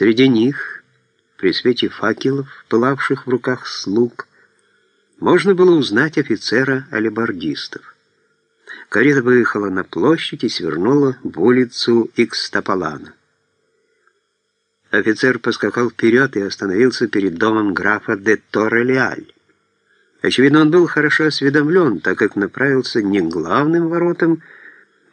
Среди них, при свете факелов, пылавших в руках слуг, можно было узнать офицера алибардистов. Карета выехала на площадь и свернула в улицу Икстаполана. Офицер поскакал вперед и остановился перед домом графа де Торрелиаль. Очевидно, он был хорошо осведомлен, так как направился не к главным воротам,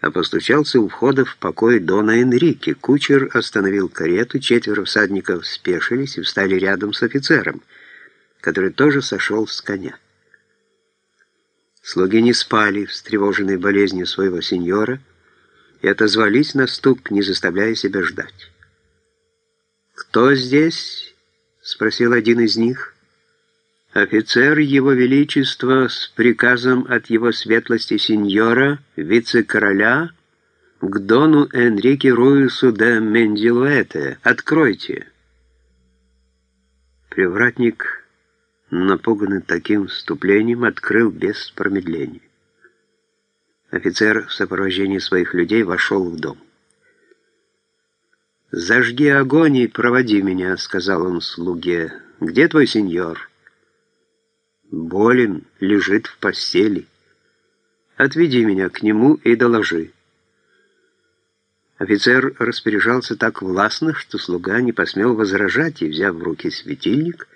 а постучался у входа в покой Дона Энрике. Кучер остановил карету, четверо всадников спешились и встали рядом с офицером, который тоже сошел с коня. Слуги не спали, встревоженные болезнью своего сеньора, и отозвались на стук, не заставляя себя ждать. «Кто здесь?» — спросил один из них. «Офицер Его Величества с приказом от Его Светлости Сеньора, вице-короля, к Дону Энрике Руису де Мендилуэте. Откройте!» Привратник, напуганный таким вступлением, открыл без промедления. Офицер в сопровождении своих людей вошел в дом. «Зажги огонь и проводи меня», — сказал он слуге. «Где твой сеньор?» «Болен, лежит в постели. Отведи меня к нему и доложи». Офицер распоряжался так властно, что слуга не посмел возражать и, взяв в руки светильник,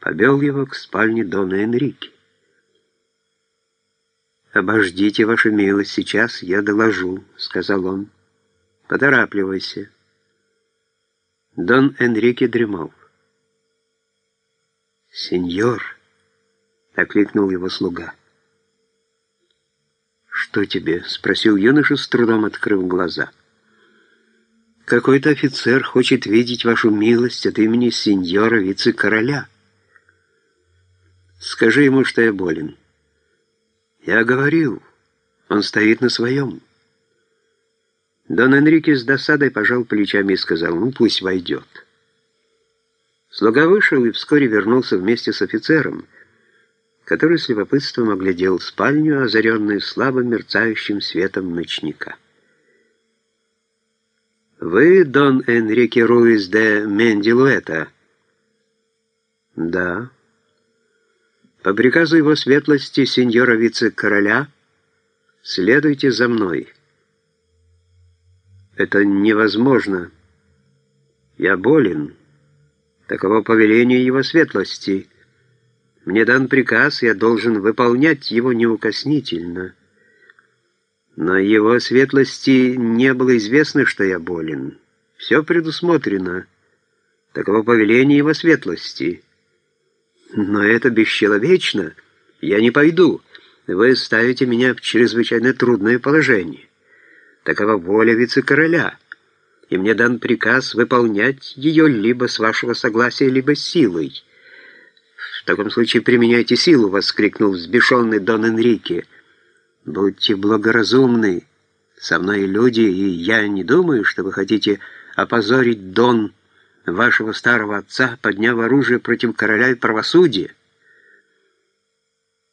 побел его к спальне Дона Энрике. «Обождите, ваша милость, сейчас я доложу», — сказал он. «Поторапливайся». Дон Энрике дремал. «Сеньор!» — окликнул его слуга. «Что тебе?» — спросил юноша, с трудом открыв глаза. «Какой-то офицер хочет видеть вашу милость от имени сеньора вице-короля. Скажи ему, что я болен». «Я говорил, он стоит на своем». Дон Энрике с досадой пожал плечами и сказал, ну пусть войдет. Слуга вышел и вскоре вернулся вместе с офицером, который с любопытством оглядел спальню, озаренную слабо мерцающим светом ночника. «Вы Дон Энрике Руис де Мендилуэта?» «Да». «По приказу его светлости сеньора вице-короля следуйте за мной». Это невозможно. Я болен. Таково повеление его светлости. Мне дан приказ, я должен выполнять его неукоснительно. Но его светлости не было известно, что я болен. Все предусмотрено. Таково повеление его светлости. Но это бесчеловечно. Я не пойду. Вы ставите меня в чрезвычайно трудное положение. Такова воля вице-короля, и мне дан приказ выполнять ее либо с вашего согласия, либо силой. Таком случае применяйте силу, — воскликнул взбешенный Дон Энрике. Будьте благоразумны, со мной люди, и я не думаю, что вы хотите опозорить Дон вашего старого отца, подняв оружие против короля и правосудия.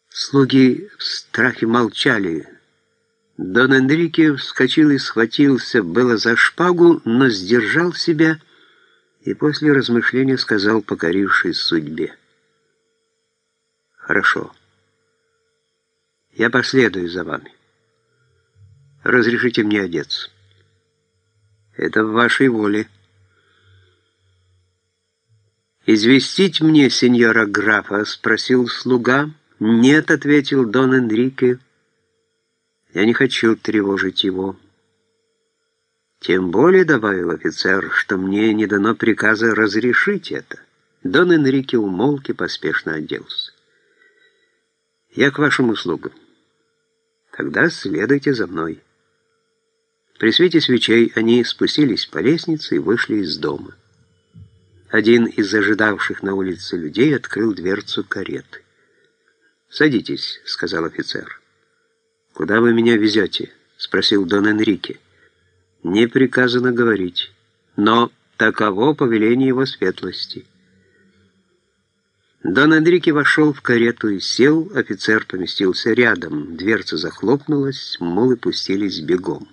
Слуги в страхе молчали, — Дон Энрике вскочил и схватился было за шпагу, но сдержал себя и после размышления сказал, покорившись судьбе. «Хорошо. Я последую за вами. Разрешите мне одеться. Это в вашей воле». «Известить мне, сеньора графа?» — спросил слуга. «Нет», — ответил Дон Энрике, — я не хочу тревожить его. Тем более, добавил офицер, что мне не дано приказа разрешить это. Дон Энрике умолк и поспешно оделся. Я к вашим услугам. Тогда следуйте за мной. При свете свечей они спустились по лестнице и вышли из дома. Один из ожидавших на улице людей открыл дверцу кареты. «Садитесь», — сказал офицер. «Куда вы меня везете?» — спросил Дон Энрике. «Не приказано говорить, но таково повеление его светлости». Дон Энрике вошел в карету и сел, офицер поместился рядом, дверца захлопнулась, мулы пустились бегом.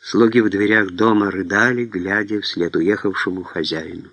Слуги в дверях дома рыдали, глядя вслед уехавшему хозяину.